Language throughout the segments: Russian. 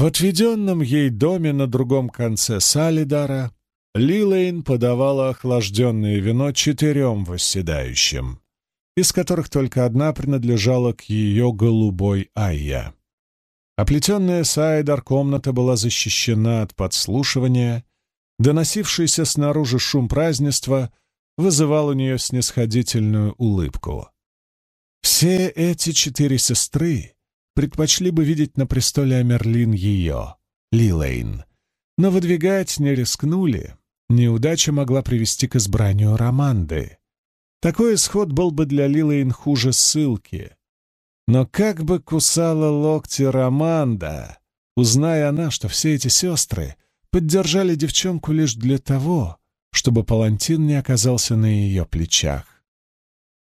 В отведенном ей доме на другом конце Салидара Лилейн подавала охлажденное вино четырем восседающим, из которых только одна принадлежала к ее голубой Айя. Оплетенная Сайдар комната была защищена от подслушивания, доносившийся снаружи шум празднества вызывал у нее снисходительную улыбку. Все эти четыре сестры предпочли бы видеть на престоле Амерлин ее, Лилейн, но выдвигать не рискнули. Неудача могла привести к избранию Романды. Такой исход был бы для Лилейн хуже ссылки. Но как бы кусала локти Романда, узная она, что все эти сестры поддержали девчонку лишь для того, чтобы палантин не оказался на ее плечах.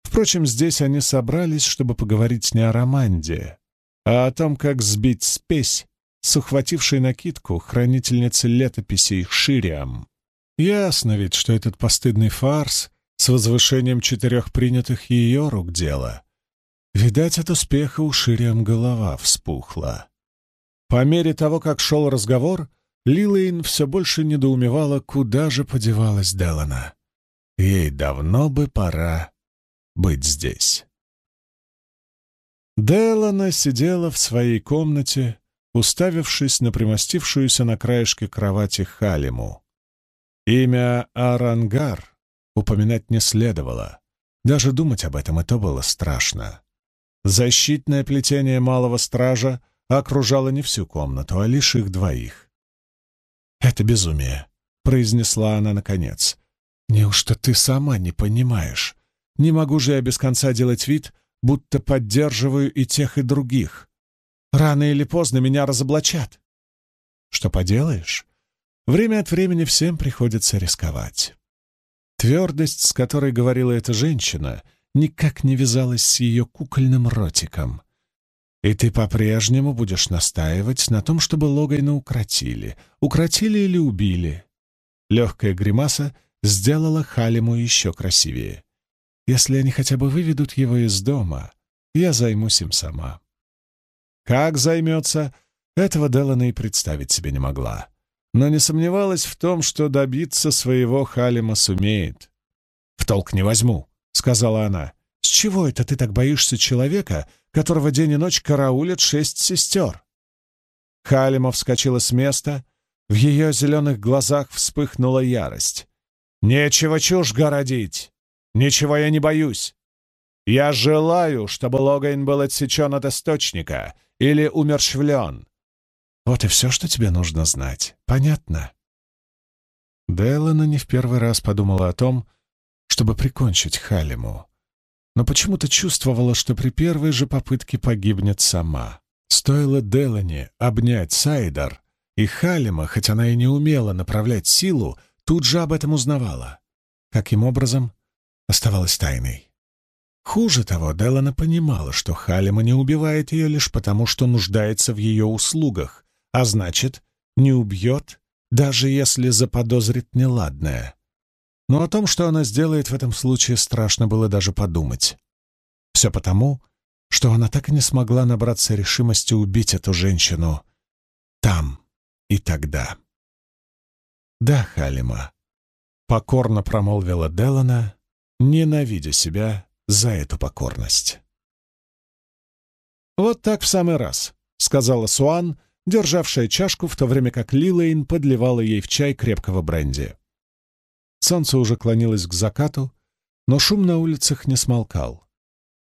Впрочем, здесь они собрались, чтобы поговорить не о Романде, а о том, как сбить спесь с ухватившей накидку хранительницы летописей Шириам. Ясно ведь, что этот постыдный фарс с возвышением четырех принятых ее рук дело. Видать, от успеха у Шириам голова вспухла. По мере того, как шел разговор, Лилейн все больше недоумевала, куда же подевалась Делана. Ей давно бы пора быть здесь. Делана сидела в своей комнате, уставившись на примостившуюся на краешке кровати Халиму. Имя Арангар упоминать не следовало. Даже думать об этом и то было страшно. Защитное плетение малого стража окружало не всю комнату, а лишь их двоих. «Это безумие», — произнесла она наконец. «Неужто ты сама не понимаешь? Не могу же я без конца делать вид, будто поддерживаю и тех, и других. Рано или поздно меня разоблачат. Что поделаешь? Время от времени всем приходится рисковать. Твердость, с которой говорила эта женщина, никак не вязалась с ее кукольным ротиком. И ты по-прежнему будешь настаивать на том, чтобы Логайна укротили. Укротили или убили? Легкая гримаса сделала Халиму еще красивее. Если они хотя бы выведут его из дома, я займусь им сама. Как займется, этого Делана и представить себе не могла. Но не сомневалась в том, что добиться своего Халима сумеет. «В толк не возьму», — сказала она. «С чего это ты так боишься человека, которого день и ночь караулят шесть сестер?» Халима вскочила с места, в ее зеленых глазах вспыхнула ярость. «Нечего чушь городить! Ничего я не боюсь. Я желаю, чтобы Логайн был отсечен от источника или умерщвлен. Вот и все, что тебе нужно знать. Понятно?» Делана не в первый раз подумала о том, чтобы прикончить Халиму, но почему-то чувствовала, что при первой же попытке погибнет сама. Стоило Делане обнять Сайдар, и Халима, хоть она и не умела направлять силу, тут же об этом узнавала. Каким образом? Оставалась тайной. Хуже того, Делана понимала, что Халима не убивает ее лишь потому, что нуждается в ее услугах, а значит, не убьет, даже если заподозрит неладное. Но о том, что она сделает в этом случае, страшно было даже подумать. Все потому, что она так и не смогла набраться решимости убить эту женщину там и тогда. «Да, Халима», — покорно промолвила Делана, ненавидя себя за эту покорность. «Вот так в самый раз», — сказала Суан, державшая чашку, в то время как Лилейн подливала ей в чай крепкого бренди. Солнце уже клонилось к закату, но шум на улицах не смолкал.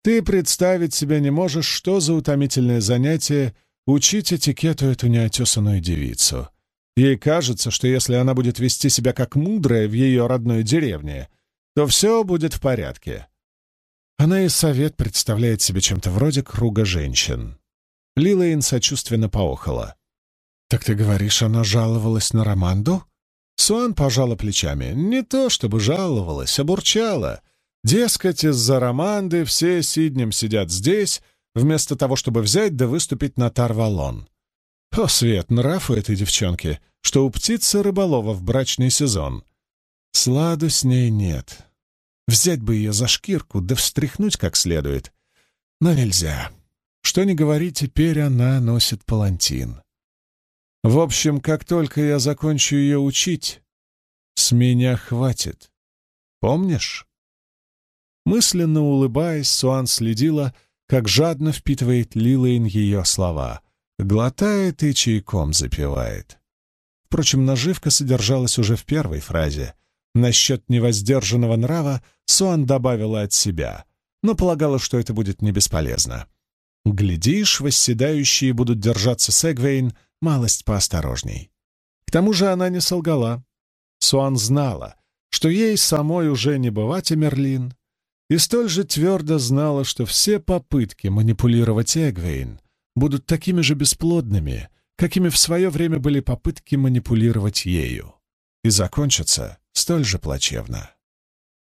Ты представить себе не можешь, что за утомительное занятие учить этикету эту неотесанную девицу. Ей кажется, что если она будет вести себя как мудрая в ее родной деревне, то все будет в порядке. Она и совет представляет себе чем-то вроде круга женщин. Лилейн сочувственно поохала. «Так ты говоришь, она жаловалась на Романду?» Суан пожала плечами. Не то чтобы жаловалась, а бурчала. Дескать, из-за Романды все сиднем сидят здесь, вместо того, чтобы взять да выступить на Тарвалон. О, свет, нрав у этой девчонки, что у птицы рыболова в брачный сезон. Сладу с ней нет. Взять бы ее за шкирку, да встряхнуть как следует. Но нельзя. Что ни говори, теперь она носит палантин. В общем, как только я закончу ее учить, с меня хватит. Помнишь?» Мысленно улыбаясь, Суан следила, как жадно впитывает Лилейн ее слова, глотает и чайком запивает. Впрочем, наживка содержалась уже в первой фразе. Насчет невоздержанного нрава Суан добавила от себя, но полагала, что это будет не бесполезно. Глядишь, восседающие будут держаться Сегвейн малость поосторожней. К тому же она не солгала. Суан знала, что ей самой уже не бывать Эмерлин, и столь же твердо знала, что все попытки манипулировать Эгвейн будут такими же бесплодными, какими в свое время были попытки манипулировать ею, и закончатся столь же плачевно.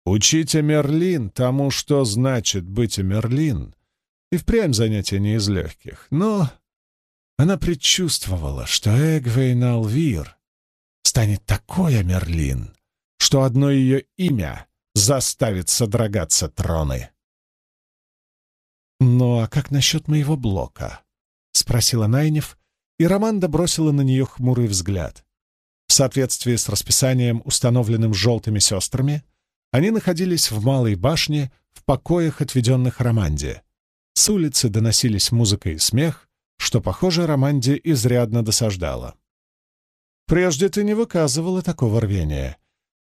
Учить Эмерлин тому, что значит быть Эмерлин, и впрямь занятие не из легких, но она предчувствовала, что Эгвейн Алвир станет такой Амерлин, что одно ее имя заставит содрогаться троны. «Ну а как насчет моего блока?» — спросила Найнев, и Романда бросила на нее хмурый взгляд. В соответствии с расписанием, установленным желтыми сестрами, они находились в Малой башне в покоях, отведенных Романде. С улицы доносились музыка и смех, что, похоже, Романде изрядно досаждало. «Прежде ты не выказывала такого рвения.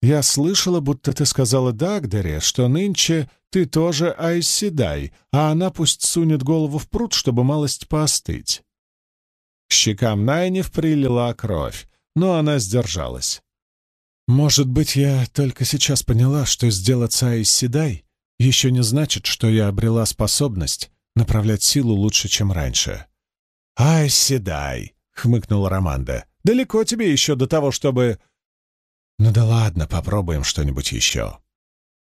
Я слышала, будто ты сказала Дагдере, что нынче ты тоже Айседай, а она пусть сунет голову в пруд, чтобы малость поостыть». К щекам Найнев прилила кровь, но она сдержалась. «Может быть, я только сейчас поняла, что сделаться Айседай еще не значит, что я обрела способность направлять силу лучше, чем раньше». «Айседай!» — хмыкнула Романда. «Далеко тебе еще до того, чтобы...» «Ну да ладно, попробуем что-нибудь еще.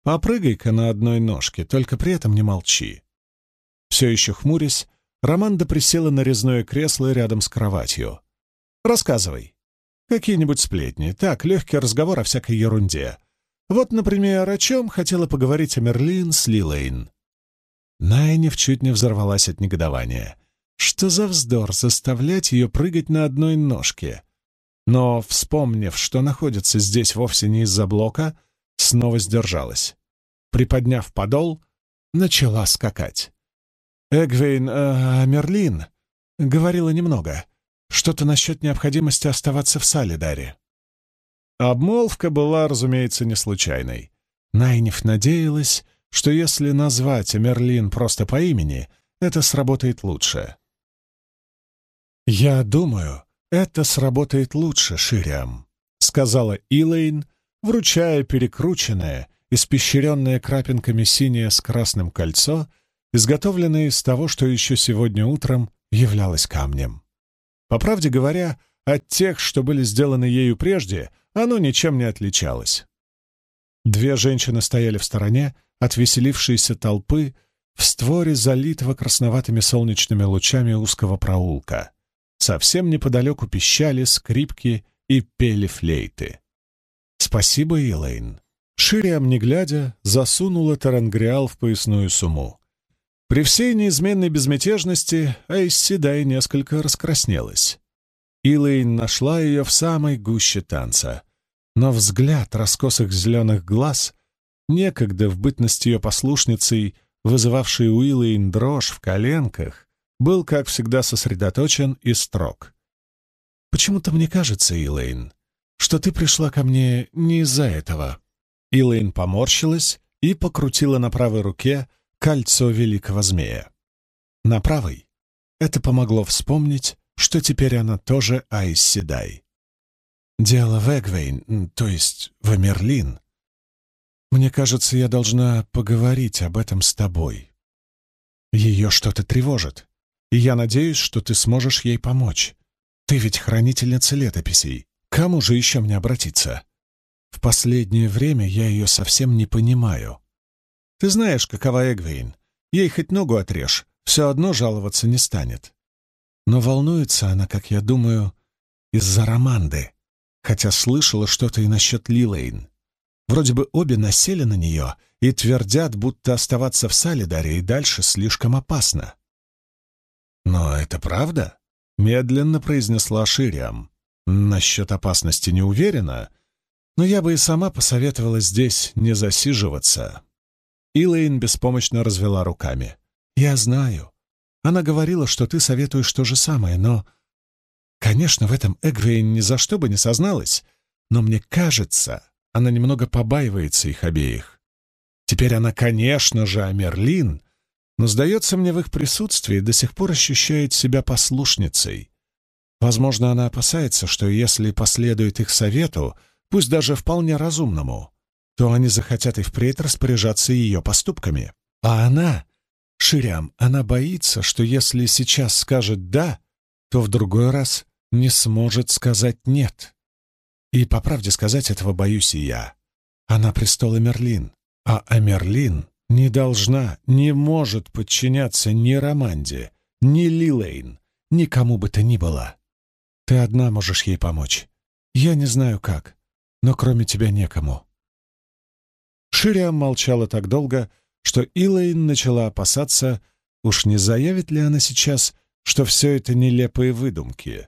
Попрыгай-ка на одной ножке, только при этом не молчи». Все еще хмурясь, Романда присела на резное кресло рядом с кроватью. «Рассказывай. Какие-нибудь сплетни. Так, легкий разговор о всякой ерунде. Вот, например, о чем хотела поговорить о Мерлин с Лилейн». Найнев чуть не взорвалась от негодования. Что за вздор заставлять ее прыгать на одной ножке? но, вспомнив, что находится здесь вовсе не из-за блока, снова сдержалась. Приподняв подол, начала скакать. Эгвейн э, Мерлин говорила немного. Что-то насчет необходимости оставаться в Салидаре. Обмолвка была, разумеется, не случайной. Найниф надеялась, что если назвать Мерлин просто по имени, это сработает лучше. «Я думаю, «Это сработает лучше, Шириам», — сказала Илэйн, вручая перекрученное, испещренное крапинками синее с красным кольцо, изготовленное из того, что еще сегодня утром являлось камнем. По правде говоря, от тех, что были сделаны ею прежде, оно ничем не отличалось. Две женщины стояли в стороне от веселившейся толпы в створе залитого красноватыми солнечными лучами узкого проулка. Совсем неподалеку пищали скрипки и пели флейты. «Спасибо, Элейн». Шириам, не глядя, засунула Тарангриал в поясную сумму. При всей неизменной безмятежности Айсседай несколько раскраснелась. Илэйн нашла ее в самой гуще танца. Но взгляд раскосых зеленых глаз, некогда в бытность ее послушницей, вызывавший у Илэйн дрожь в коленках, был, как всегда, сосредоточен и строг. «Почему-то мне кажется, Илэйн, что ты пришла ко мне не из-за этого». Илэйн поморщилась и покрутила на правой руке кольцо великого змея. На правой это помогло вспомнить, что теперь она тоже Айс Седай. «Дело в Эгвейн, то есть в Эмерлин. Мне кажется, я должна поговорить об этом с тобой. Ее что-то тревожит и я надеюсь, что ты сможешь ей помочь. Ты ведь хранительница летописей. Кому же еще мне обратиться? В последнее время я ее совсем не понимаю. Ты знаешь, какова Эгвейн. Ей хоть ногу отрежь, все одно жаловаться не станет. Но волнуется она, как я думаю, из-за Романды, хотя слышала что-то и насчет Лилейн. Вроде бы обе насели на нее и твердят, будто оставаться в Салидаре и дальше слишком опасно. Но это правда? — медленно произнесла Шириам. «Насчет опасности не уверена, но я бы и сама посоветовала здесь не засиживаться». Илэйн беспомощно развела руками. «Я знаю. Она говорила, что ты советуешь то же самое, но...» «Конечно, в этом Эгвейн ни за что бы не созналась, но мне кажется, она немного побаивается их обеих. Теперь она, конечно же, Амерлин, но, сдается мне, в их присутствии до сих пор ощущает себя послушницей. Возможно, она опасается, что если последует их совету, пусть даже вполне разумному, то они захотят и впредь распоряжаться ее поступками. А она, Ширям, она боится, что если сейчас скажет «да», то в другой раз не сможет сказать «нет». И, по правде сказать, этого боюсь и я. Она престол Эмерлин, а Амерлин не должна, не может подчиняться ни Романде, ни Лилейн, никому бы то ни было. Ты одна можешь ей помочь. Я не знаю как, но кроме тебя некому. Шириам молчала так долго, что Илэйн начала опасаться, уж не заявит ли она сейчас, что все это нелепые выдумки.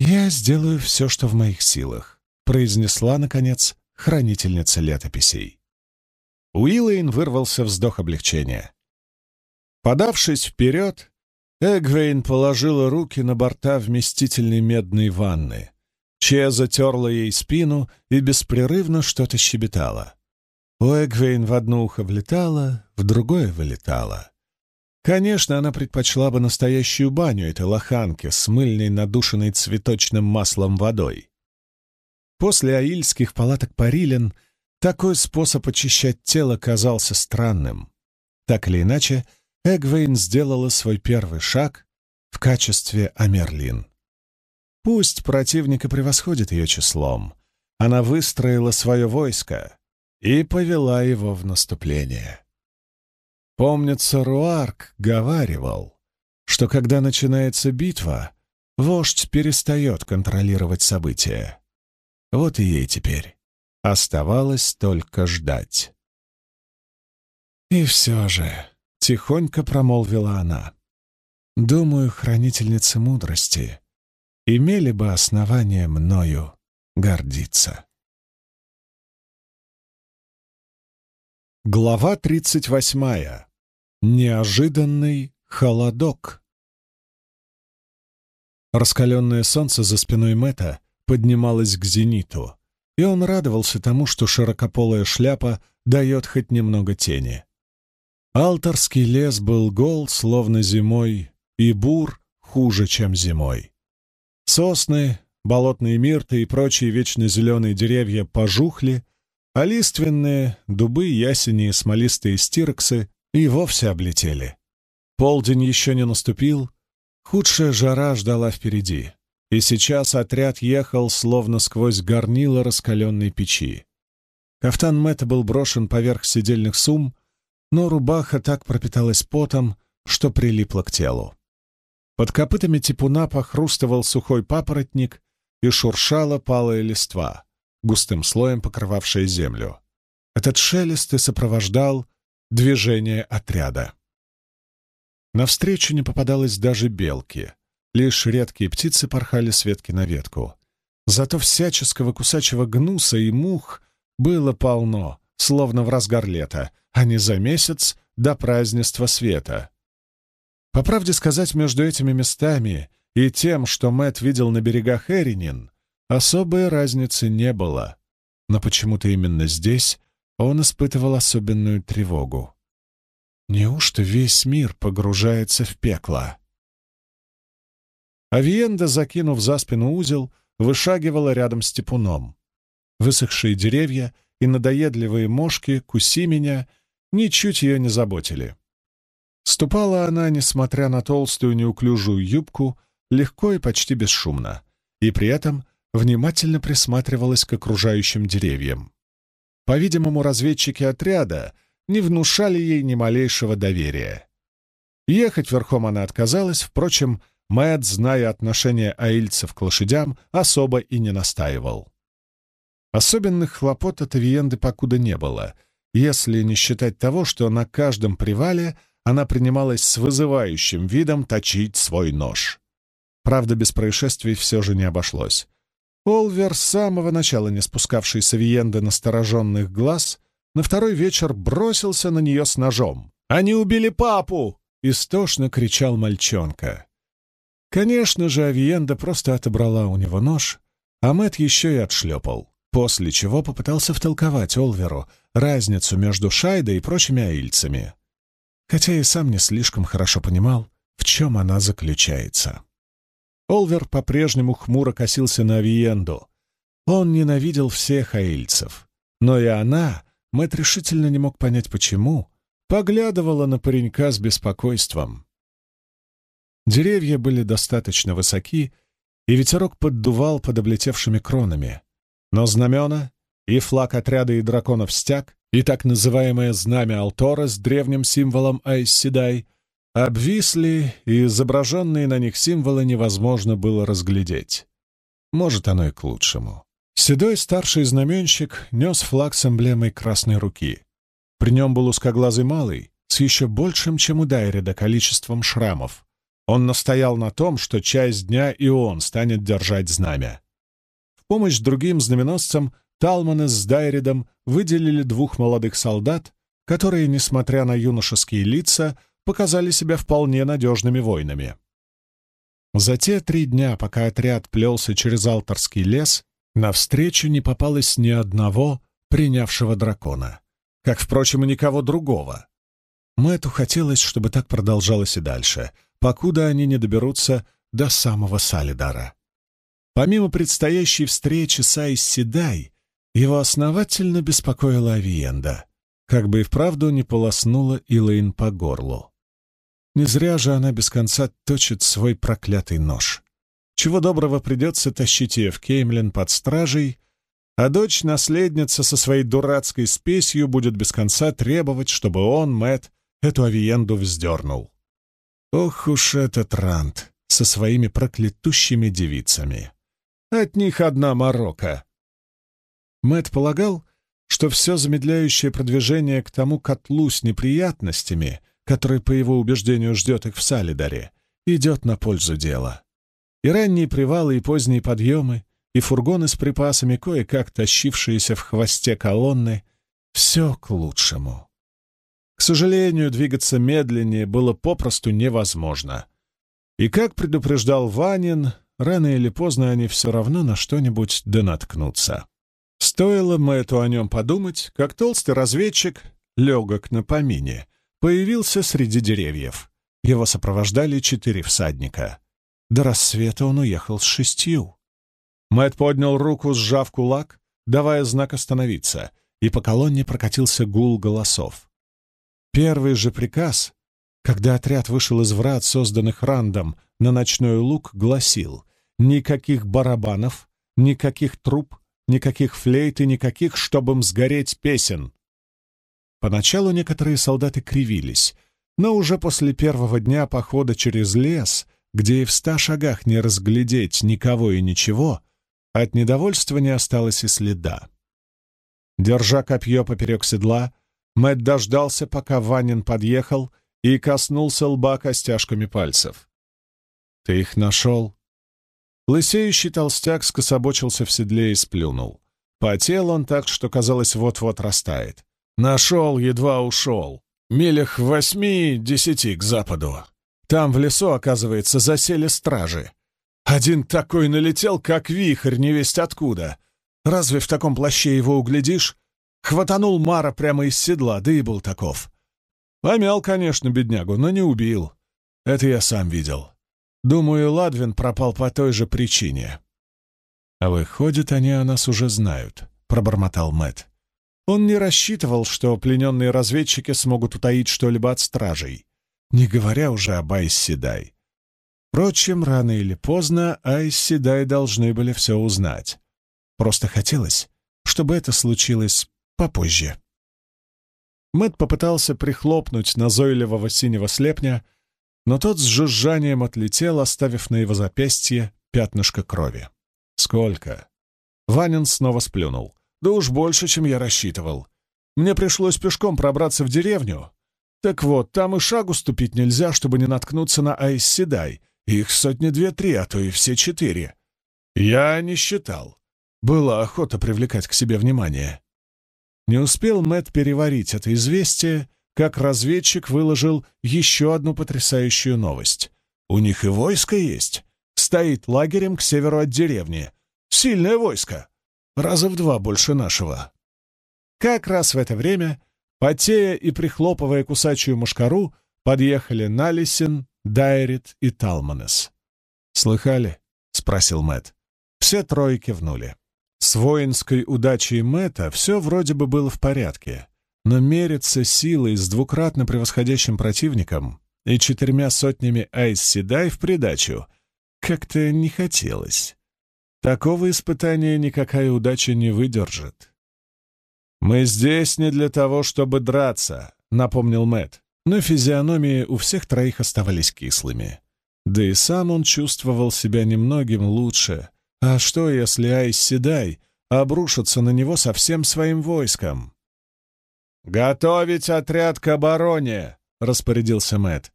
«Я сделаю все, что в моих силах», — произнесла, наконец, хранительница летописей. Уиллейн вырвался вздох облегчения. Подавшись вперед, Эгвейн положила руки на борта вместительной медной ванны. Че затерла ей спину и беспрерывно что-то щебетала. У Эгвейн в одно ухо влетало, в другое вылетало. Конечно, она предпочла бы настоящую баню этой лоханки с мыльной, надушенной цветочным маслом водой. После аильских палаток Парилен такой способ очищать тело казался странным. Так или иначе, Эгвейн сделала свой первый шаг в качестве Амерлин. Пусть противник и превосходит ее числом, она выстроила свое войско и повела его в наступление. Помнится, Руарк говаривал, что когда начинается битва, вождь перестает контролировать события. Вот и ей теперь оставалось только ждать. И все же, — тихонько промолвила она, — думаю, хранительницы мудрости имели бы основания мною гордиться. Глава тридцать восьмая. Неожиданный холодок. Раскаленное солнце за спиной Мэта поднималось к зениту, и он радовался тому, что широкополая шляпа дает хоть немного тени. Алтарский лес был гол, словно зимой, и бур хуже, чем зимой. Сосны, болотные мирты и прочие вечно деревья пожухли, а лиственные, дубы, ясени и смолистые стироксы и вовсе облетели. Полдень еще не наступил, худшая жара ждала впереди, и сейчас отряд ехал словно сквозь горнило раскаленной печи. Кафтан Мэтта был брошен поверх сидельных сумм, но рубаха так пропиталась потом, что прилипла к телу. Под копытами типуна похрустывал сухой папоротник и шуршала палая листва, густым слоем покрывавшая землю. Этот шелест и сопровождал движение отряда. Навстречу не попадалось даже белки, лишь редкие птицы порхали с ветки на ветку. Зато всяческого кусачего гнуса и мух было полно, словно в разгар лета, а не за месяц до празднества света. По правде сказать, между этими местами и тем, что Мэт видел на берегах Эринин, особой разницы не было, но почему-то именно здесь он испытывал особенную тревогу. Неужто весь мир погружается в пекло? Авиенда, закинув за спину узел, вышагивала рядом с типуном. Высохшие деревья и надоедливые мошки «Куси меня» ничуть ее не заботили. Ступала она, несмотря на толстую неуклюжую юбку, легко и почти бесшумно, и при этом внимательно присматривалась к окружающим деревьям. По-видимому, разведчики отряда не внушали ей ни малейшего доверия. Ехать верхом она отказалась, впрочем, Мэтт, зная отношение аильцев к лошадям, особо и не настаивал. Особенных хлопот от Авиенды покуда не было, если не считать того, что на каждом привале она принималась с вызывающим видом точить свой нож. Правда, без происшествий все же не обошлось. Олвер, с самого начала не спускавший с Авиенды настороженных глаз, на второй вечер бросился на нее с ножом. «Они убили папу!» — истошно кричал мальчонка. Конечно же, Авиенда просто отобрала у него нож, а Мэт еще и отшлепал, после чего попытался втолковать Олверу разницу между Шайдой и прочими аильцами, хотя и сам не слишком хорошо понимал, в чем она заключается. Олвер по-прежнему хмуро косился на Авиенду. Он ненавидел всех аильцев, но и она, Мэт решительно не мог понять, почему, поглядывала на паренька с беспокойством. Деревья были достаточно высоки, и ветерок поддувал под облетевшими кронами. Но знамена и флаг отряда и драконов стяг, и так называемое знамя Алтора с древним символом Айсседай обвисли, и изображенные на них символы невозможно было разглядеть. Может, оно и к лучшему. Седой старший знаменщик нес флаг с эмблемой красной руки. При нем был узкоглазый малый, с еще большим, чем у Дайреда, количеством шрамов, он настоял на том, что часть дня и он станет держать знамя. В помощь другим знаменосцам Талманы с Дайридом выделили двух молодых солдат, которые, несмотря на юношеские лица, показали себя вполне надежными воинами. За те три дня, пока отряд плелся через Алтарский лес, навстречу не попалось ни одного принявшего дракона, как, впрочем, и никого другого. Мэту хотелось, чтобы так продолжалось и дальше — покуда они не доберутся до самого Салидара. Помимо предстоящей встречи с Айс Седай, его основательно беспокоила Авиенда, как бы и вправду не полоснула Илэйн по горлу. Не зря же она без конца точит свой проклятый нож. Чего доброго придется тащить ее в Кеймлин под стражей, а дочь-наследница со своей дурацкой спесью будет без конца требовать, чтобы он, Мэт, эту авиенду вздернул. Ох уж этот Рант со своими проклятущими девицами. От них одна морока. Мэт полагал, что все замедляющее продвижение к тому котлу с неприятностями, который, по его убеждению, ждет их в Салидаре, идет на пользу дела. И ранние привалы, и поздние подъемы, и фургоны с припасами, кое-как тащившиеся в хвосте колонны — все к лучшему. К сожалению, двигаться медленнее было попросту невозможно. И, как предупреждал Ванин, рано или поздно они все равно на что-нибудь да наткнутся. Стоило Мэтту о нем подумать, как толстый разведчик, легок на помине, появился среди деревьев. Его сопровождали четыре всадника. До рассвета он уехал с шестью. Мэтт поднял руку, сжав кулак, давая знак остановиться, и по колонне прокатился гул голосов. Первый же приказ, когда отряд вышел из врат, созданных Рандом, на ночной луг, гласил «Никаких барабанов, никаких труб, никаких флейт и никаких, чтобы им сгореть песен». Поначалу некоторые солдаты кривились, но уже после первого дня похода через лес, где и в ста шагах не разглядеть никого и ничего, от недовольства не осталось и следа. Держа копье поперек седла, Мэтт дождался, пока Ванин подъехал, и коснулся лба костяшками пальцев. «Ты их нашел?» Лысеющий толстяк скособочился в седле и сплюнул. Потел он так, что, казалось, вот-вот растает. «Нашел, едва ушел. Милях в восьми-десяти к западу. Там в лесу, оказывается, засели стражи. Один такой налетел, как вихрь, невесть откуда. Разве в таком плаще его углядишь? Хватанул Мара прямо из седла, да и был таков. Помял, конечно, беднягу, но не убил. Это я сам видел. Думаю, Ладвин пропал по той же причине. А выходит, они о нас уже знают, пробормотал Мэт. Он не рассчитывал, что плененные разведчики смогут утаить что-либо от стражей, не говоря уже об Айсседай. Впрочем, рано или поздно Айсседай должны были все узнать. Просто хотелось, чтобы это случилось попозже. Мэт попытался прихлопнуть назойливого синего слепня, но тот с жужжанием отлетел, оставив на его запястье пятнышко крови. «Сколько?» Ванин снова сплюнул. «Да уж больше, чем я рассчитывал. Мне пришлось пешком пробраться в деревню. Так вот, там и шагу ступить нельзя, чтобы не наткнуться на Айсседай Их сотни две-три, а то и все четыре. Я не считал. Была охота привлекать к себе внимание. Не успел Мэт переварить это известие, как разведчик выложил еще одну потрясающую новость. У них и войско есть. Стоит лагерем к северу от деревни. Сильное войско. Раза в два больше нашего. Как раз в это время, потея и прихлопывая кусачую мушкару, подъехали Налисин, Дайрит и Талманес. «Слыхали?» — спросил Мэт. Все трое кивнули. С воинской удачей Мэтта все вроде бы было в порядке, но мериться силой с двукратно превосходящим противником и четырьмя сотнями айс-седай в придачу как-то не хотелось. Такого испытания никакая удача не выдержит. «Мы здесь не для того, чтобы драться», — напомнил Мэт, но физиономии у всех троих оставались кислыми. Да и сам он чувствовал себя немногим лучше, а что, если Айс Седай обрушится на него со всем своим войском? «Готовить отряд к обороне!» — распорядился Мэт.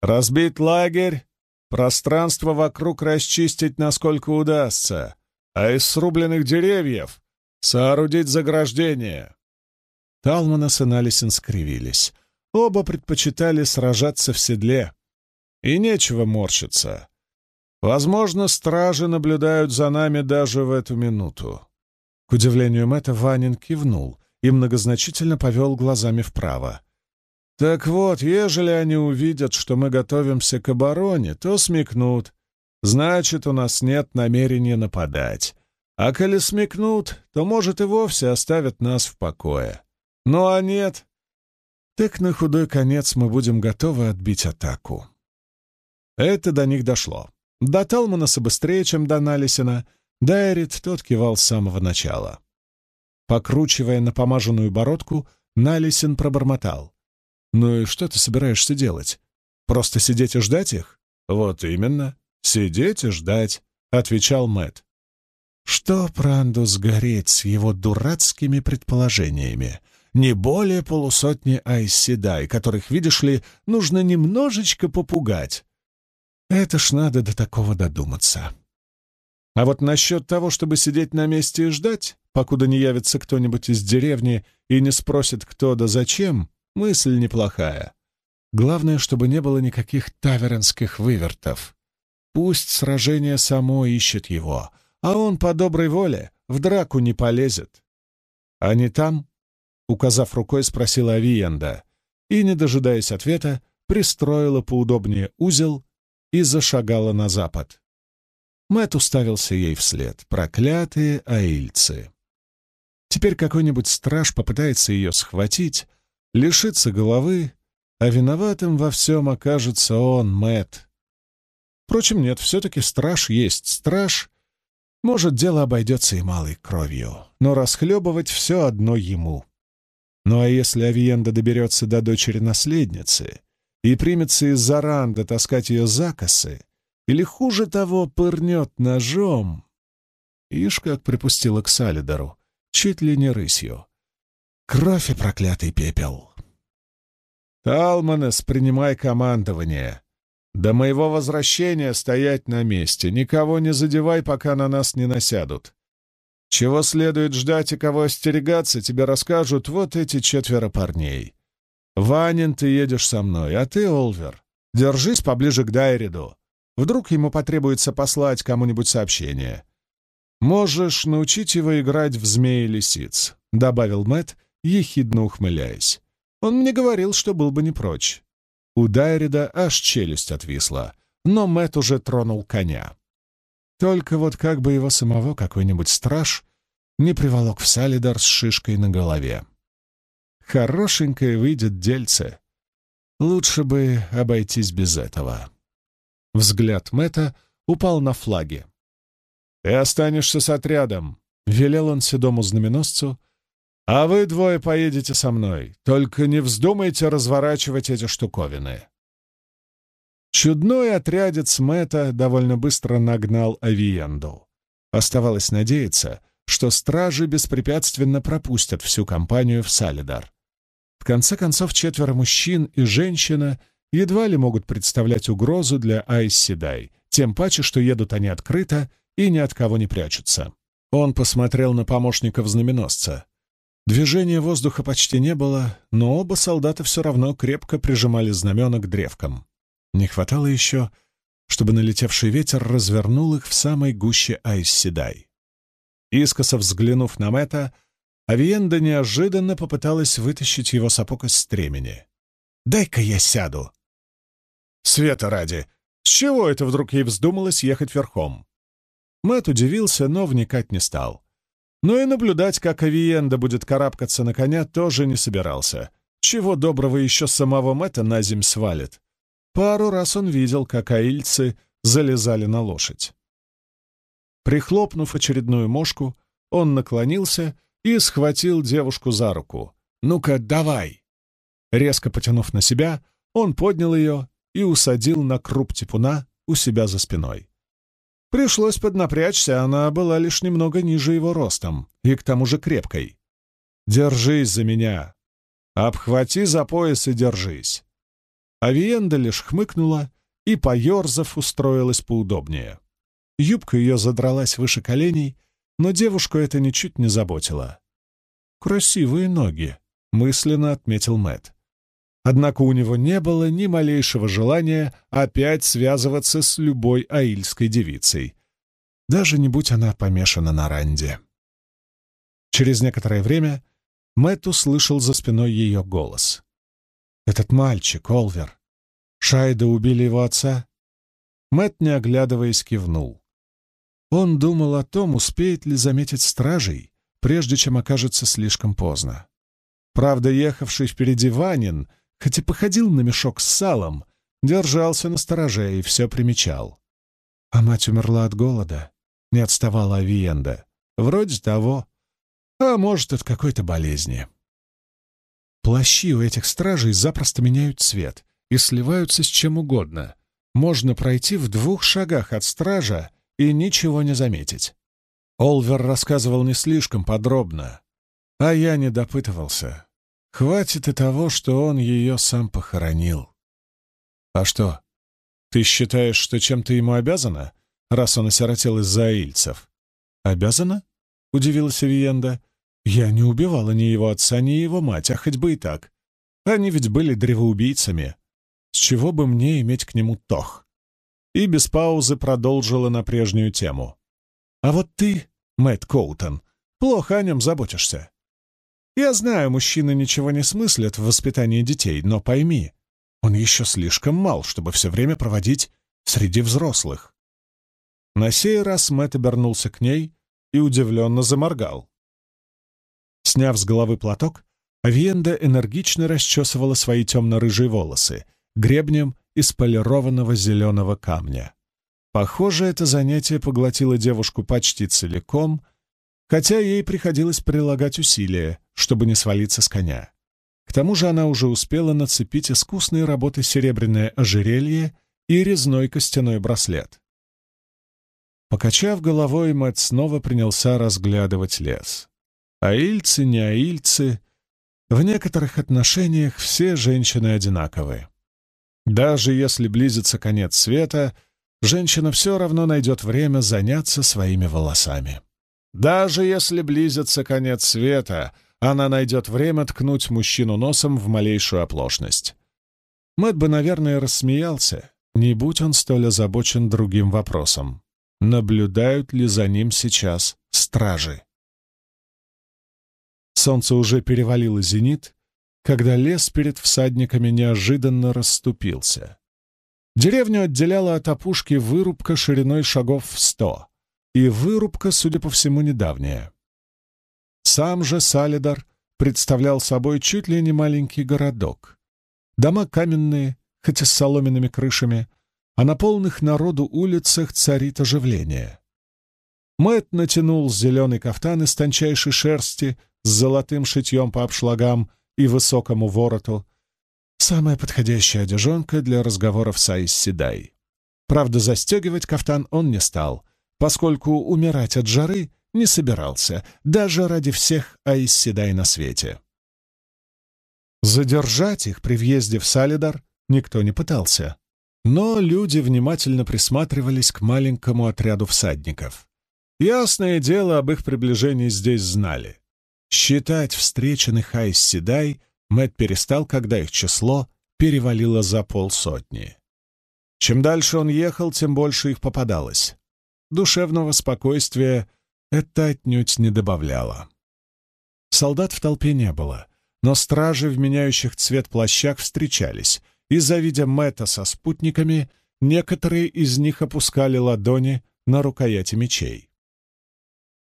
«Разбить лагерь, пространство вокруг расчистить, насколько удастся, а из срубленных деревьев соорудить заграждение». Талманас и Налисин скривились. Оба предпочитали сражаться в седле. И нечего морщиться. Возможно, стражи наблюдают за нами даже в эту минуту. К удивлению Мэтта, Ванин кивнул и многозначительно повел глазами вправо. «Так вот, ежели они увидят, что мы готовимся к обороне, то смекнут. Значит, у нас нет намерения нападать. А коли смекнут, то, может, и вовсе оставят нас в покое. Ну а нет, так на худой конец мы будем готовы отбить атаку». Это до них дошло. До Талманаса быстрее, чем до Налисина. Дайрит тот кивал с самого начала. Покручивая напомаженную бородку, Налисин пробормотал. «Ну и что ты собираешься делать? Просто сидеть и ждать их?» «Вот именно. Сидеть и ждать», — отвечал Мэт. Что Пранду сгореть с его дурацкими предположениями? Не более полусотни айсседай, которых, видишь ли, нужно немножечко попугать. Это ж надо до такого додуматься. А вот насчет того, чтобы сидеть на месте и ждать, покуда не явится кто-нибудь из деревни и не спросит, кто да зачем, мысль неплохая. Главное, чтобы не было никаких тавернских вывертов. Пусть сражение само ищет его, а он по доброй воле в драку не полезет. «Они там?» — указав рукой, спросила Авиенда, и, не дожидаясь ответа, пристроила поудобнее узел и зашагала на запад. Мэт уставился ей вслед. Проклятые аильцы! Теперь какой-нибудь страж попытается ее схватить, лишиться головы, а виноватым во всем окажется он, Мэт. Впрочем, нет, все-таки страж есть страж. Может, дело обойдется и малой кровью, но расхлебывать все одно ему. Ну а если Авиенда доберется до дочери-наследницы, и примется из Заранда таскать ее за косы, или, хуже того, пырнет ножом. Ишь, как припустила к Салидору, чуть ли не рысью. Кровь и проклятый пепел. «Талманес, принимай командование. До моего возвращения стоять на месте. Никого не задевай, пока на нас не насядут. Чего следует ждать и кого остерегаться, тебе расскажут вот эти четверо парней. «Ванин, ты едешь со мной, а ты, Олвер, держись поближе к Дайриду. Вдруг ему потребуется послать кому-нибудь сообщение. Можешь научить его играть в змеи-лисиц», — добавил Мэт, ехидно ухмыляясь. «Он мне говорил, что был бы не прочь». У Дайрида аж челюсть отвисла, но Мэт уже тронул коня. Только вот как бы его самого какой-нибудь страж не приволок в Салидар с шишкой на голове. Хорошенькое выйдет дельце. Лучше бы обойтись без этого. Взгляд Мэта упал на флаги. «Ты останешься с отрядом», — велел он седому знаменосцу, «а вы двое поедете со мной. Только не вздумайте разворачивать эти штуковины». Чудной отрядец Мэта довольно быстро нагнал Авиенду. Оставалось надеяться, что стражи беспрепятственно пропустят всю компанию в Салидар конце концов, четверо мужчин и женщина едва ли могут представлять угрозу для Айс-Седай, тем паче, что едут они открыто и ни от кого не прячутся. Он посмотрел на помощников знаменосца. Движения воздуха почти не было, но оба солдата все равно крепко прижимали знамена к древкам. Не хватало еще, чтобы налетевший ветер развернул их в самой гуще Айс-Седай. Искоса взглянув на Мэтта, Авиенда неожиданно попыталась вытащить его сапог из стремени. «Дай-ка я сяду!» «Света ради! С чего это вдруг ей вздумалось ехать верхом?» Мэт удивился, но вникать не стал. Но и наблюдать, как Авиенда будет карабкаться на коня, тоже не собирался. Чего доброго еще самого Мэтта на земь свалит. Пару раз он видел, как аильцы залезали на лошадь. Прихлопнув очередную мошку, он наклонился и схватил девушку за руку. «Ну-ка, давай!» Резко потянув на себя, он поднял ее и усадил на круп типуна у себя за спиной. Пришлось поднапрячься, она была лишь немного ниже его ростом и к тому же крепкой. «Держись за меня! Обхвати за пояс и держись!» Авиенда лишь хмыкнула и, поерзав, устроилась поудобнее. Юбка ее задралась выше коленей, но девушку это ничуть не заботило. «Красивые ноги», — мысленно отметил Мэт. Однако у него не было ни малейшего желания опять связываться с любой аильской девицей, даже не будь она помешана на Ранде. Через некоторое время Мэтт услышал за спиной ее голос. «Этот мальчик, Олвер. Шайда убили его отца?» Мэтт, не оглядываясь, кивнул. Он думал о том, успеет ли заметить стражей, прежде чем окажется слишком поздно. Правда, ехавший впереди Ванин — хоть и походил на мешок с салом, держался на стороже и все примечал. А мать умерла от голода, не отставала Авиенда. Вроде того. А может, от какой-то болезни. Плащи у этих стражей запросто меняют цвет и сливаются с чем угодно. Можно пройти в двух шагах от стража и ничего не заметить. Олвер рассказывал не слишком подробно, а я не допытывался. Хватит и того, что он ее сам похоронил. А что, ты считаешь, что чем-то ему обязана, раз он осиротел из-за аильцев? Обязана? — удивилась Виенда. Я не убивала ни его отца, ни его мать, а хоть бы и так. Они ведь были древоубийцами. С чего бы мне иметь к нему тох? И без паузы продолжила на прежнюю тему. А вот ты, Мэтт Коутон, плохо о нем заботишься. Я знаю, мужчины ничего не смыслят в воспитании детей, но пойми, он еще слишком мал, чтобы все время проводить среди взрослых. На сей раз Мэтт обернулся к ней и удивленно заморгал. Сняв с головы платок, Авиенда энергично расчесывала свои темно-рыжие волосы гребнем из полированного зеленого камня. Похоже, это занятие поглотило девушку почти целиком — хотя ей приходилось прилагать усилия, чтобы не свалиться с коня. К тому же она уже успела нацепить искусные работы серебряное ожерелье и резной костяной браслет. Покачав головой, мать снова принялся разглядывать лес. Аильцы, не аильцы, в некоторых отношениях все женщины одинаковы. Даже если близится конец света, женщина все равно найдет время заняться своими волосами. Даже если близится конец света, она найдет время ткнуть мужчину носом в малейшую оплошность. Мэтт бы, наверное, рассмеялся, не будь он столь озабочен другим вопросом. Наблюдают ли за ним сейчас стражи? Солнце уже перевалило зенит, когда лес перед всадниками неожиданно расступился. Деревню отделяла от опушки вырубка шириной шагов в сто и вырубка, судя по всему, недавняя. Сам же Салидар представлял собой чуть ли не маленький городок. Дома каменные, хоть и с соломенными крышами, а на полных народу улицах царит оживление. Мэт натянул зеленый кафтан из тончайшей шерсти с золотым шитьем по обшлагам и высокому вороту. Самая подходящая одежонка для разговоров с Айс Седай. Правда, застегивать кафтан он не стал, поскольку умирать от жары не собирался, даже ради всех Аисседай на свете. Задержать их при въезде в Салидар никто не пытался. Но люди внимательно присматривались к маленькому отряду всадников. Ясное дело, об их приближении здесь знали. Считать встреченных Айс Седай Мэтт перестал, когда их число перевалило за полсотни. Чем дальше он ехал, тем больше их попадалось. Душевного спокойствия это отнюдь не добавляло. Солдат в толпе не было, но стражи в меняющих цвет плащах встречались, и, завидя Мэтта со спутниками, некоторые из них опускали ладони на рукояти мечей.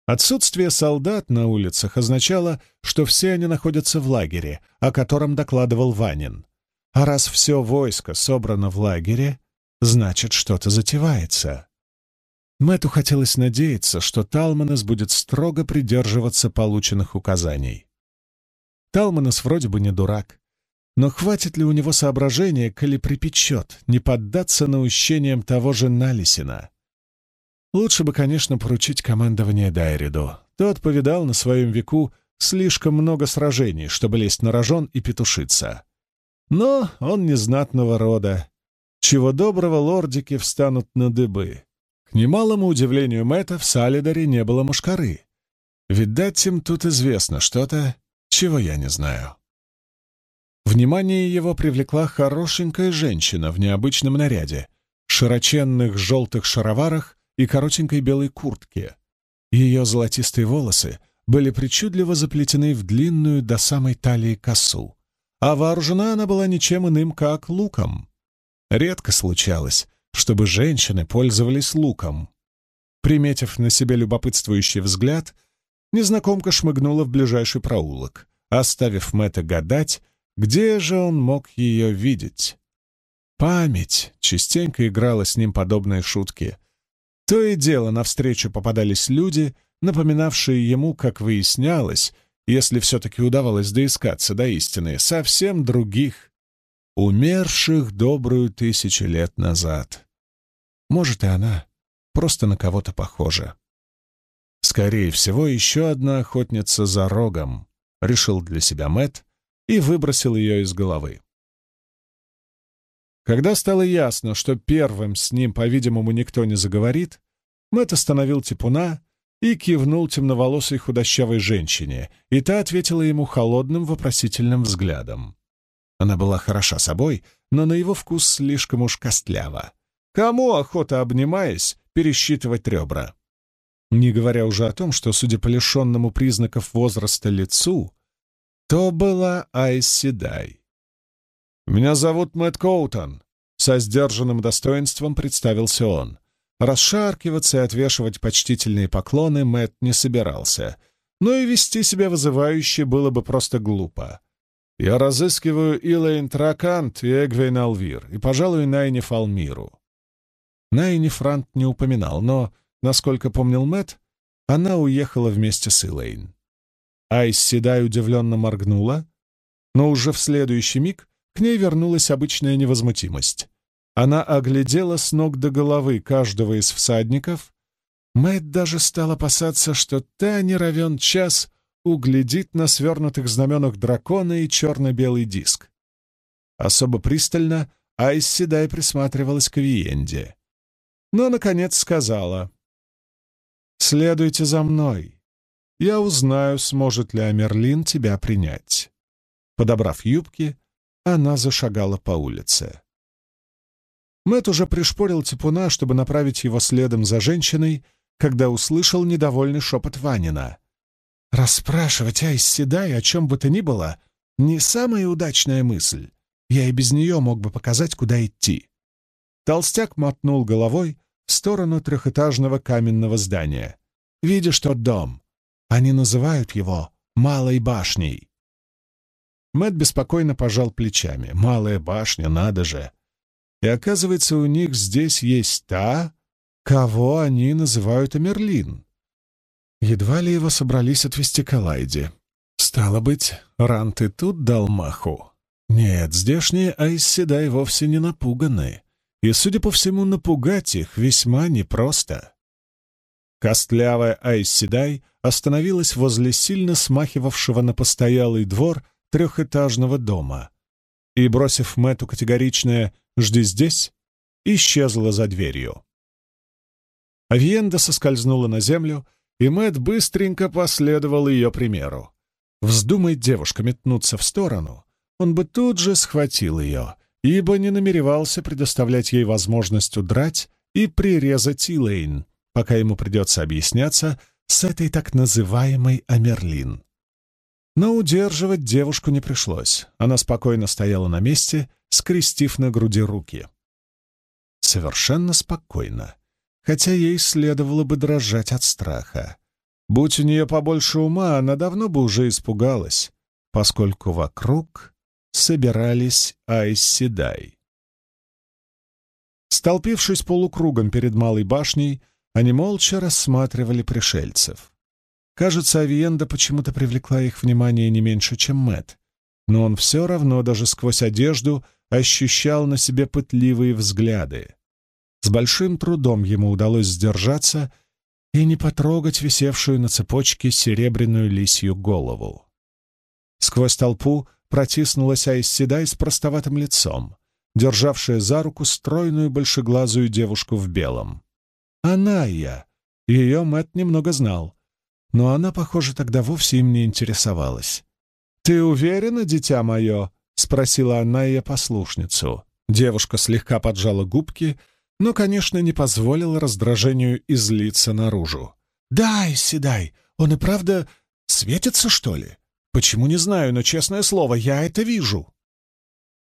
Отсутствие солдат на улицах означало, что все они находятся в лагере, о котором докладывал Ванин. А раз все войско собрано в лагере, значит, что-то затевается. Мэту хотелось надеяться, что Талманес будет строго придерживаться полученных указаний. Талманес вроде бы не дурак, но хватит ли у него соображения, коли припечет, не поддаться наущениям того же Налисина? Лучше бы, конечно, поручить командование Дайриду. Тот повидал на своем веку слишком много сражений, чтобы лезть на рожон и петушиться. Но он не знатного рода. Чего доброго лордики встанут на дыбы. К немалому удивлению Мэтта в Салидаре не было мушкары. Видать, им тут известно что-то, чего я не знаю. Внимание его привлекла хорошенькая женщина в необычном наряде, широченных желтых шароварах и коротенькой белой куртке. Ее золотистые волосы были причудливо заплетены в длинную до самой талии косу, а вооружена она была ничем иным, как луком. Редко случалось, чтобы женщины пользовались луком. Приметив на себе любопытствующий взгляд, незнакомка шмыгнула в ближайший проулок, оставив Мэтта гадать, где же он мог ее видеть. Память частенько играла с ним подобные шутки — то и дело навстречу попадались люди, напоминавшие ему, как выяснялось, если все-таки удавалось доискаться до истины, совсем других, умерших добрую тысячу лет назад. Может, и она просто на кого-то похожа. Скорее всего, еще одна охотница за рогом, решил для себя Мэт и выбросил ее из головы. Когда стало ясно, что первым с ним, по-видимому, никто не заговорит, Мэтт остановил типуна и кивнул темноволосой худощавой женщине, и та ответила ему холодным вопросительным взглядом. Она была хороша собой, но на его вкус слишком уж костлява. Кому охота, обнимаясь, пересчитывать ребра? Не говоря уже о том, что, судя по лишенному признаков возраста лицу, то была Айс Седай. «Меня зовут Мэтт Коутон», — со сдержанным достоинством представился он. Расшаркиваться и отвешивать почтительные поклоны Мэтт не собирался, но и вести себя вызывающе было бы просто глупо. «Я разыскиваю Илэйн Тракант и Эгвейн Алвир, и, пожалуй, Найни Фалмиру». Найни Франт не упоминал, но, насколько помнил Мэтт, она уехала вместе с Илэйн. Айс Седай удивленно моргнула, но уже в следующий миг к ней вернулась обычная невозмутимость. Она оглядела с ног до головы каждого из всадников. Мэтт даже стал опасаться, что та не равен час углядит на свернутых знаменах дракона и черно-белый диск. Особо пристально Айс Седай присматривалась к Виенде. Но, наконец, сказала, «Следуйте за мной. Я узнаю, сможет ли Амерлин тебя принять». Подобрав юбки, она зашагала по улице. Мэт уже пришпорил типуна, чтобы направить его следом за женщиной, когда услышал недовольный шепот Ванина. «Расспрашивать Айс Седай о чем бы то ни было — не самая удачная мысль. Я и без нее мог бы показать, куда идти». Толстяк мотнул головой в сторону трехэтажного каменного здания. «Видишь тот дом? Они называют его Малой башней». Мэт беспокойно пожал плечами. «Малая башня, надо же!» И оказывается, у них здесь есть та, кого они называют Амерлин. Едва ли его собрались отвезти к Алайде. Стало быть, Рант и тут дал маху. Нет, здешние Айсседай вовсе не напуганы, и, судя по всему, напугать их весьма непросто. Костлявая Айсседай остановилась возле сильно смахивавшего на постоялый двор трехэтажного дома. и, бросив Мэтту категоричное «жди здесь», исчезла за дверью. Авиенда соскользнула на землю, и Мэтт быстренько последовал ее примеру. Вздумай девушка метнуться в сторону, он бы тут же схватил ее, ибо не намеревался предоставлять ей возможность удрать и прирезать Илэйн, пока ему придется объясняться с этой так называемой Амерлин. Но удерживать девушку не пришлось. Она спокойно стояла на месте, скрестив на груди руки. Совершенно спокойно, хотя ей следовало бы дрожать от страха. Будь у нее побольше ума, она давно бы уже испугалась, поскольку вокруг собирались Айсседай. Столпившись полукругом перед малой башней, они молча рассматривали пришельцев. Кажется, Авиенда почему-то привлекла их внимание не меньше, чем Мэт, но он все равно даже сквозь одежду ощущал на себе пытливые взгляды. С большим трудом ему удалось сдержаться и не потрогать висевшую на цепочке серебряную лисью голову. Сквозь толпу протиснулась Айсседай с простоватым лицом, державшая за руку стройную большеглазую девушку в белом. Она я. Ее Мэт немного знал, но она, похоже, тогда вовсе им не интересовалась. «Ты уверена, дитя мое?» — спросила она ее послушницу. Девушка слегка поджала губки, но, конечно, не позволила раздражению излиться наружу. «Дай, седай, он и правда светится, что ли? Почему не знаю, но, честное слово, я это вижу».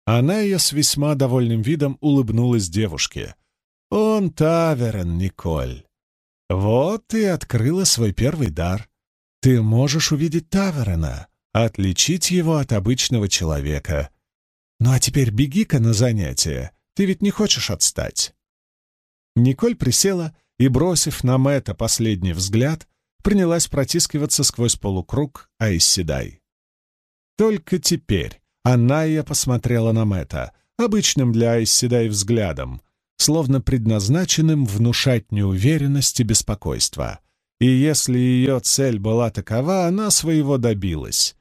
Она ее с весьма довольным видом улыбнулась девушке. «Он Таверен, Николь. Вот ты открыла свой первый дар. Ты можешь увидеть Таверена, отличить его от обычного человека. Ну а теперь беги-ка на занятия, ты ведь не хочешь отстать». Николь присела и, бросив на Мэтта последний взгляд, принялась протискиваться сквозь полукруг Айсседай. Только теперь Анайя посмотрела на Мэтта, обычным для Айсседай взглядом, словно предназначенным внушать неуверенность и беспокойство. И если ее цель была такова, она своего добилась.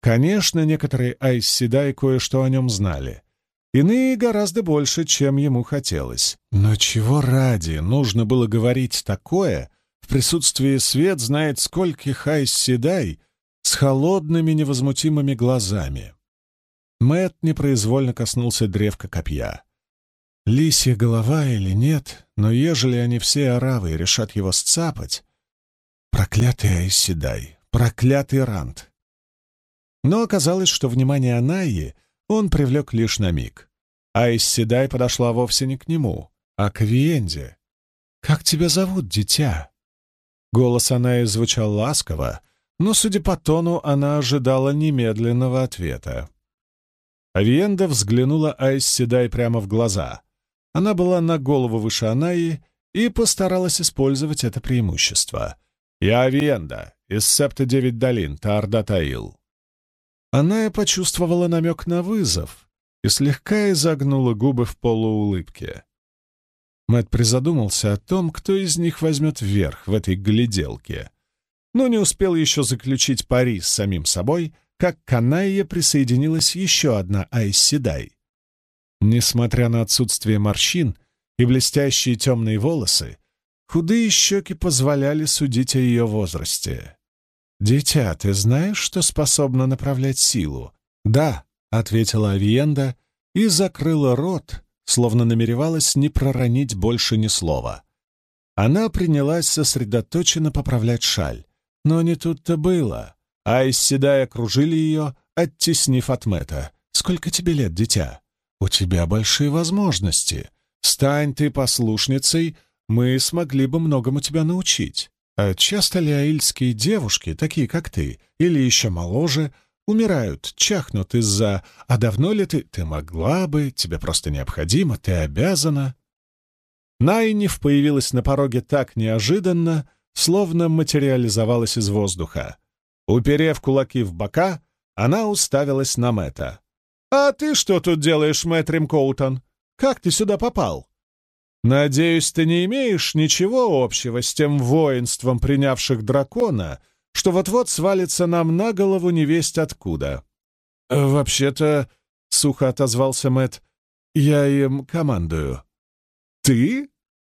Конечно, некоторые Айсседай кое-что о нем знали. Иные гораздо больше, чем ему хотелось. Но чего ради нужно было говорить такое в присутствии свет знает скольких Айсседай с холодными невозмутимыми глазами? Мэт непроизвольно коснулся древка копья. Лисья голова или нет, но ежели они все оравы решат его сцапать... Проклятый Айседай, проклятый Рант. Но оказалось, что внимание Анаи он привлек лишь на миг. Айседай подошла вовсе не к нему, а к Виенде. «Как тебя зовут, дитя?» Голос Анаи звучал ласково, но, судя по тону, она ожидала немедленного ответа. Авиенда взглянула Айс Седай прямо в глаза. Она была на голову выше Анаи и постаралась использовать это преимущество. «Я Авиенда, из Септа Девять Долин, Таарда Таил». Аная почувствовала намек на вызов и слегка изогнула губы в полуулыбке. Мэт призадумался о том, кто из них возьмет вверх в этой гляделке, но не успел еще заключить пари с самим собой, как к Анайе присоединилась еще одна Айсседай. Несмотря на отсутствие морщин и блестящие темные волосы, худые щеки позволяли судить о ее возрасте. «Дитя, ты знаешь, что способно направлять силу?» «Да», — ответила Авиенда и закрыла рот, словно намеревалась не проронить больше ни слова. Она принялась сосредоточенно поправлять шаль, но не тут-то было. Айс седая окружили ее, оттеснив от Мэтта. «Сколько тебе лет, дитя? У тебя большие возможности. Стань ты послушницей, мы смогли бы многому тебя научить. А часто ли аильские девушки, такие как ты, или еще моложе, умирают, чахнут из-за «А давно ли ты? Ты могла бы, тебе просто необходимо, ты обязана». Найниф появилась на пороге так неожиданно, словно материализовалась из воздуха. Уперев кулаки в бока, она уставилась на Мэтта. «А ты что тут делаешь, Мэтт Римкоутон? Как ты сюда попал?» «Надеюсь, ты не имеешь ничего общего с тем воинством, принявших дракона, что вот-вот свалится нам на голову невесть откуда». «Вообще-то...» сухо отозвался Мэт. «Я им командую». «Ты?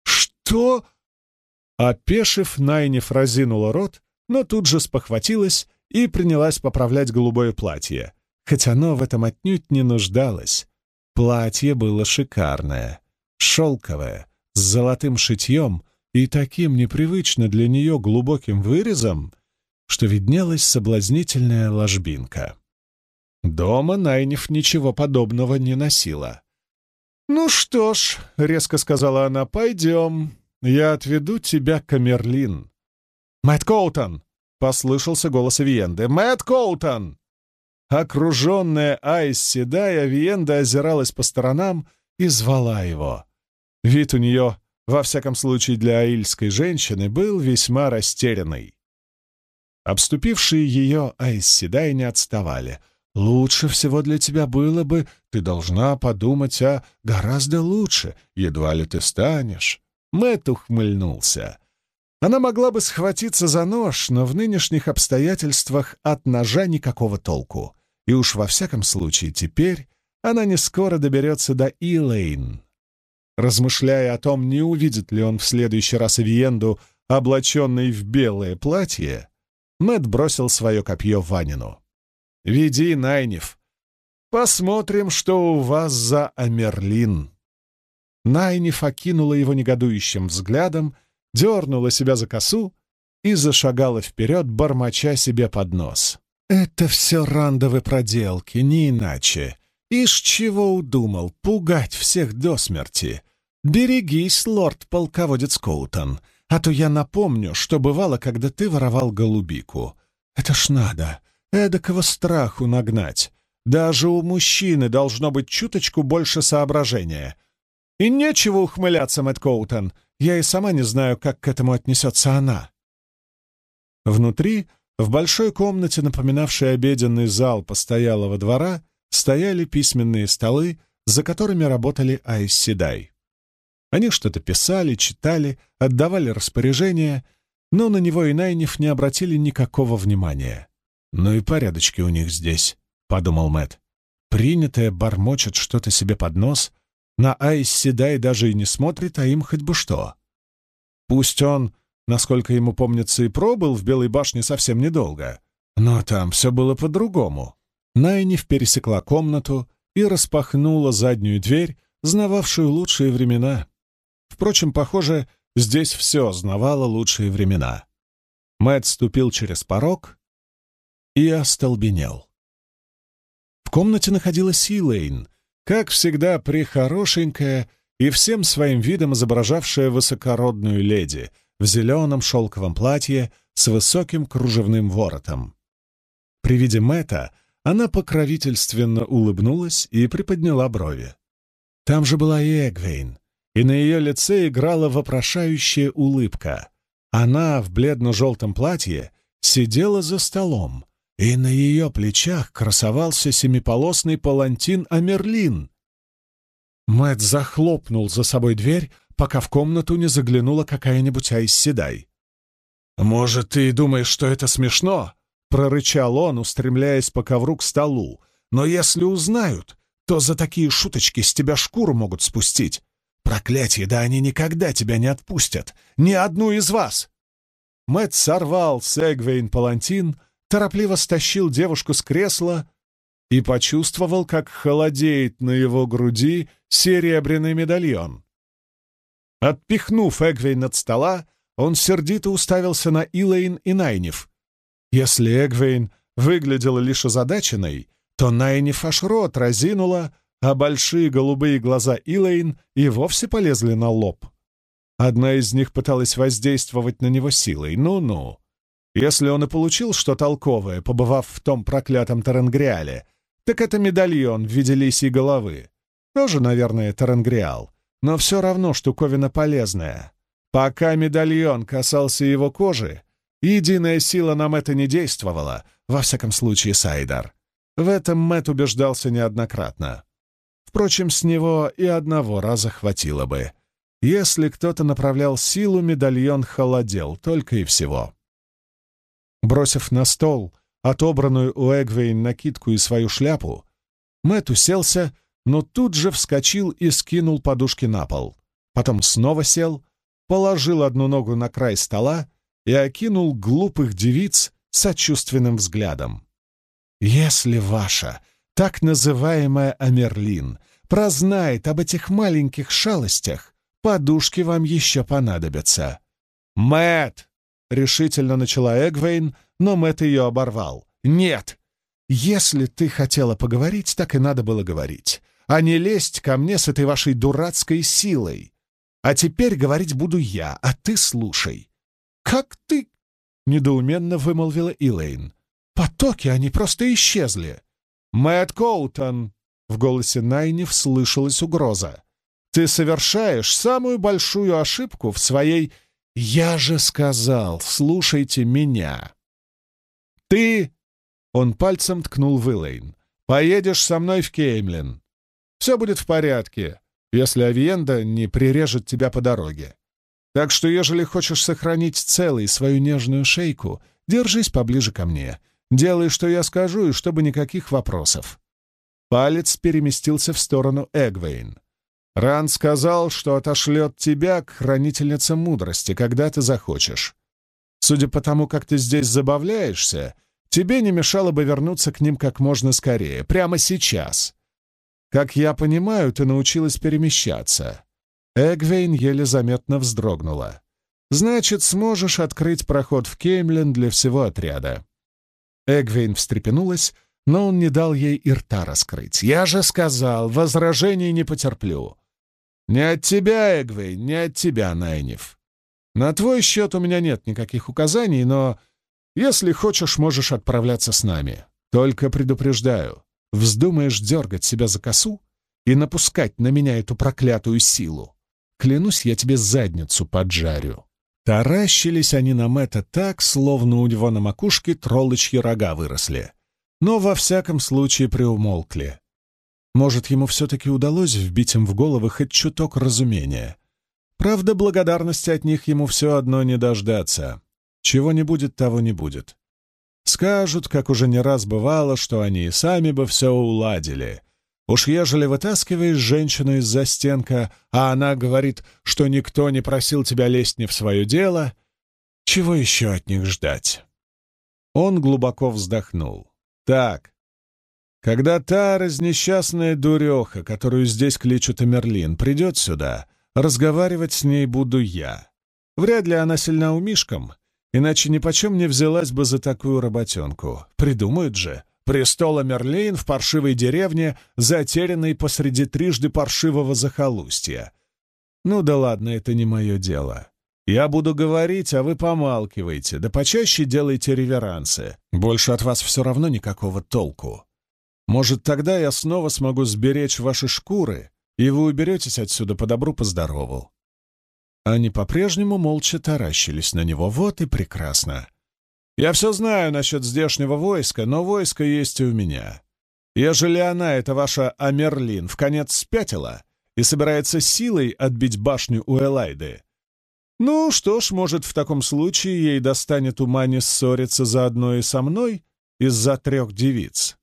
Что?» Опешив, Найниф разинула рот, но тут же спохватилась и принялась поправлять голубое платье, хоть оно в этом отнюдь не нуждалось. Платье было шикарное, шелковое, с золотым шитьем и таким непривычно для нее глубоким вырезом, что виднелась соблазнительная ложбинка. Дома Найниф ничего подобного не носила. «Ну что ж», — резко сказала она, — «пойдем. Я отведу тебя к Камерлин». «Мэтт Коутон!» — послышался голос Виенды. «Мэтт Коутон!» Окруженная Айс седая, Виенда озиралась по сторонам и звала его. Вид у нее, во всяком случае для аильской женщины, был весьма растерянный. Обступившие ее Айс седая не отставали — Лучше всего для тебя было бы, ты должна подумать о гораздо лучше, едва ли ты станешь. Мэтт ухмыльнулся. Она могла бы схватиться за нож, но в нынешних обстоятельствах от ножа никакого толку. И уж во всяком случае теперь она не скоро доберется до Илэйн. Размышляя о том, не увидит ли он в следующий раз Виенду, облаченный в белое платье, Мэтт бросил свое копье Ванину. Веди, Найниф. Посмотрим, что у вас за Амерлин. Найниф окинула его негодующим взглядом, дернула себя за косу и зашагала вперед, бормоча себе под нос. «Это все рандовые проделки, не иначе. Ишь чего удумал, пугать всех до смерти. Берегись, лорд-полководец Коутон, а то я напомню, что бывало, когда ты воровал голубику. Это ж надо, Эдакого страху нагнать. Даже у мужчины должно быть чуточку больше соображения. И нечего ухмыляться, Мэтт Коутон. Я и сама не знаю, как к этому отнесется она. Внутри, в большой комнате, напоминавшей обеденный зал постоялого двора, стояли письменные столы, за которыми работали Айс Седай. Они что-то писали, читали, отдавали распоряжения, но на него и Найниф не обратили никакого внимания. «Ну и порядочки у них здесь», — подумал Мэт. Принятое бормочет что-то себе под нос, на Айс Седай даже и не смотрит, а им хоть бы что. Пусть он, насколько ему помнится, и пробыл в Белой башне совсем недолго, но там все было по-другому. Найниф пересекла комнату и распахнула заднюю дверь, знававшую лучшие времена. Впрочем, похоже, здесь все знавало лучшие времена. Мэт ступил через порог и остолбенел. В комнате находилась Силейн, как всегда прихорошенькая и всем своим видом изображавшая высокородную леди в зеленом шелковом платье с высоким кружевным воротом. При виде Мэта она покровительственно улыбнулась и приподняла брови. Там же была и Эгвейн, и на ее лице играла вопрошающая улыбка. Она в бледно-желтом платье сидела за столом, и на ее плечах красовался семиполосный палантин Амерлин. Мэт захлопнул за собой дверь, пока в комнату не заглянула какая-нибудь Айсседай. «Может, ты думаешь, что это смешно?» — прорычал он, устремляясь по ковру к столу. «Но если узнают, то за такие шуточки с тебя шкуру могут спустить. Проклятие, да они никогда тебя не отпустят! Ни одну из вас!» Мэт сорвал с Эгвейн палантин, торопливо стащил девушку с кресла и почувствовал, как холодеет на его груди серебряный медальон. Отпихнув Эгвейн от стола, он сердито уставился на Илэйн и Найниф. Если Эгвейн выглядела лишь озадаченной, то Найниф аж рот разинула, а большие голубые глаза Илэйн и вовсе полезли на лоб. Одна из них пыталась воздействовать на него силой. Ну-ну. Если он и получил что толковое, побывав в том проклятом Таренгриале, так это медальон в виде лисьей головы. Тоже, наверное, Таренгриал, но все равно штуковина полезная. Пока медальон касался его кожи, единая сила нам это не действовала, во всяком случае Сайдар. В этом Мэт убеждался неоднократно. Впрочем, с него и одного раза хватило бы. Если кто-то направлял силу, медальон холодел, только и всего. Бросив на стол отобранную у Эгвейн накидку и свою шляпу, Мэт уселся, но тут же вскочил и скинул подушки на пол. Потом снова сел, положил одну ногу на край стола и окинул глупых девиц сочувственным взглядом. «Если ваша так называемая Амерлин прознает об этих маленьких шалостях, подушки вам еще понадобятся». Мэт! решительно начала Эгвейн, но Мэт ее оборвал. «Нет! Если ты хотела поговорить, так и надо было говорить, а не лезть ко мне с этой вашей дурацкой силой. А теперь говорить буду я, а ты слушай». «Как ты?» — недоуменно вымолвила Илэйн. «Потоки, они просто исчезли». «Мэтт Коутон!» — в голосе Найниф слышалась угроза. «Ты совершаешь самую большую ошибку в своей «Я же сказал, слушайте меня!» «Ты...» — он пальцем ткнул в Элейн. «Поедешь со мной в Кеймлин. Все будет в порядке, если Авиенда не прирежет тебя по дороге. Так что, ежели хочешь сохранить целой свою нежную шейку, держись поближе ко мне. Делай, что я скажу, и чтобы никаких вопросов». Палец переместился в сторону Эгвейн. Ран сказал, что отошлет тебя к хранительнице мудрости, когда ты захочешь. Судя по тому, как ты здесь забавляешься, тебе не мешало бы вернуться к ним как можно скорее, прямо сейчас. Как я понимаю, ты научилась перемещаться. Эгвейн еле заметно вздрогнула. Значит, сможешь открыть проход в Кеймлен для всего отряда. Эгвейн встрепенулась, но он не дал ей и рта раскрыть. «Я же сказал, возражений не потерплю. «Не от тебя, Эгвей, не от тебя, Найниф. На твой счет у меня нет никаких указаний, но если хочешь, можешь отправляться с нами. Только предупреждаю, вздумаешь дергать себя за косу и напускать на меня эту проклятую силу. Клянусь, я тебе задницу поджарю». Таращились они на Мэтта так, словно у него на макушке троллочьи рога выросли. Но во всяком случае приумолкли. Может, ему все-таки удалось вбить им в головы хоть чуток разумения. Правда, благодарности от них ему все одно не дождаться. Чего не будет, того не будет. Скажут, как уже не раз бывало, что они и сами бы все уладили. Уж ежели вытаскиваешь женщину из застенка, а она говорит, что никто не просил тебя лезть не в свое дело, чего еще от них ждать? Он глубоко вздохнул. Так, когда та разнесчастная дуреха, которую здесь кличут Эмерлин, придет сюда, разговаривать с ней буду я. Вряд ли она сильна умишком, иначе ни почем не взялась бы за такую работенку. Придумают же. Престол Эмерлин в паршивой деревне, затерянной посреди трижды паршивого захолустья. Ну да ладно, это не мое дело. Я буду говорить, а вы помалкивайте, да почаще делайте реверансы. Больше от вас все равно никакого толку. Может, тогда я снова смогу сберечь ваши шкуры, и вы уберетесь отсюда по добру, по здорову». Они по-прежнему молча таращились на него. Вот и прекрасно. «Я все знаю насчет здешнего войска, но войско есть и у меня. Ежели она, это ваша Амерлин, в конец спятила и собирается силой отбить башню у Элайды, ну что ж, может, в таком случае ей достанет ума не ссориться заодно и со мной из-за трех девиц.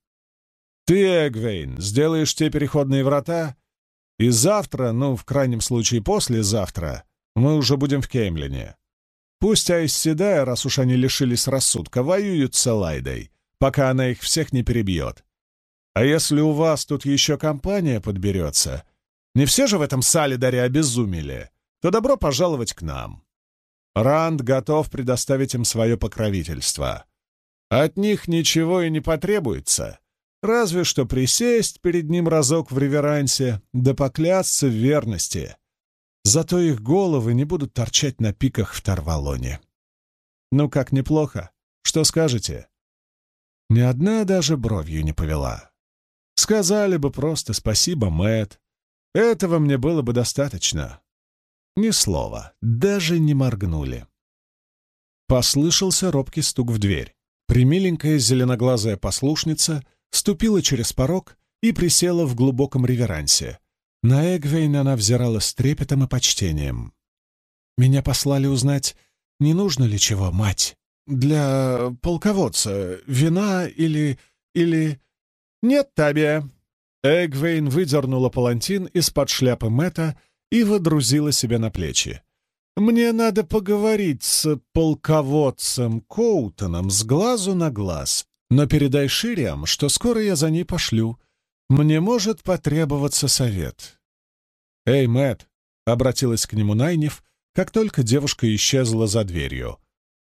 Ты, Эгвейн, сделаешь те переходные врата, и завтра, ну, в крайнем случае послезавтра, мы уже будем в Кеймлине. Пусть Айс Седая, раз уж они лишились рассудка, воюют с Элайдой, пока она их всех не перебьет. А если у вас тут еще компания подберется, не все же в этом Салидаре обезумели, то добро пожаловать к нам. Ранд готов предоставить им свое покровительство. От них ничего и не потребуется, Разве что присесть перед ним разок в реверансе, да поклясться в верности. Зато их головы не будут торчать на пиках в Тарвалоне. Ну как, неплохо? Что скажете? Ни одна даже бровью не повела. Сказали бы просто «спасибо, Мэт. Этого мне было бы достаточно. Ни слова, даже не моргнули. Послышался робкий стук в дверь. Примиленькая зеленоглазая послушница — ступила через порог и присела в глубоком реверансе. На Эгвейн она взирала с трепетом и почтением. «Меня послали узнать, не нужно ли чего, мать? Для полководца вина или... или...» «Нет, Табия!» Эгвейн выдернула палантин из-под шляпы Мэтта и водрузила себе на плечи. «Мне надо поговорить с полководцем Коутоном с глазу на глаз, но передай Шириам, что скоро я за ней пошлю. Мне может потребоваться совет». «Эй, Мэтт!» — обратилась к нему Найнев, как только девушка исчезла за дверью.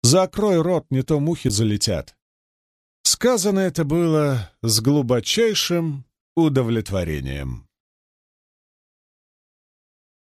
«Закрой рот, не то мухи залетят». Сказано это было с глубочайшим удовлетворением.